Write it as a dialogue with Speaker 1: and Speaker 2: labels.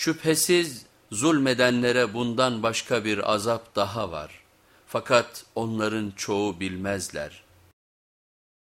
Speaker 1: Şüphesiz zulmedenlere bundan başka bir azap daha var. Fakat onların çoğu bilmezler.''